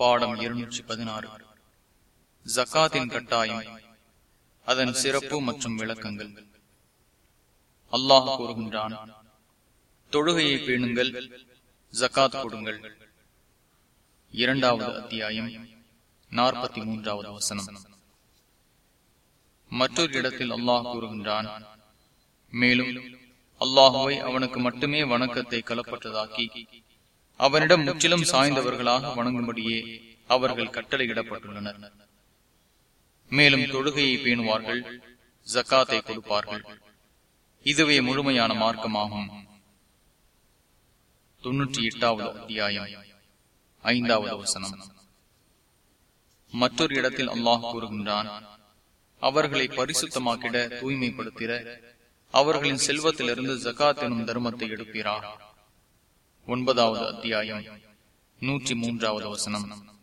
பாடம் இருநூற்றி பதினாறு ஜக்காத்தின் கட்டாயம் அதன் சிறப்பு மற்றும் விளக்கங்கள். அல்லாஹ் கூறுகின்றான் தொழுகையை பேணுங்கள் ஜக்காத் கொடுங்கள். இரண்டாவது அத்தியாயம் நாற்பத்தி மூன்றாவது வசனம். மற்றொரு இடத்தில் அல்லாஹ் கூறுகின்றான் மேலும் அல்லாஹுவை அவனுக்கு மட்டுமே வணக்கத்தை கலப்பட்டதாக்கி அவனிடம் முற்றிலும் சாய்ந்தவர்களாக வணங்கும்படியே அவர்கள் கட்டளையிடப்பட்டுள்ளனர். மேலும் தொழுகையை பேணுவார்கள் ஜக்காத்தை கொடுப்பார்கள். இதுவே முழுமையான மார்க்கமாகும். தொன்னூற்றி எட்டாவது அத்தியாயம். ஐந்தாவது வசனம். மற்றொரு இடத்தில் அல்லாஹ் கூறுகின்றான் அவர்களை பரிசுத்தமாக்கிட தூய்மைப்படுத்திட அவர்களின் செல்வத்திலிருந்து ஜக்காத் எனும் தர்மத்தை எடுப்பீரா ஒன்பதாவது அத்தியாயம். நூற்றி மூன்றாவது வசனம்.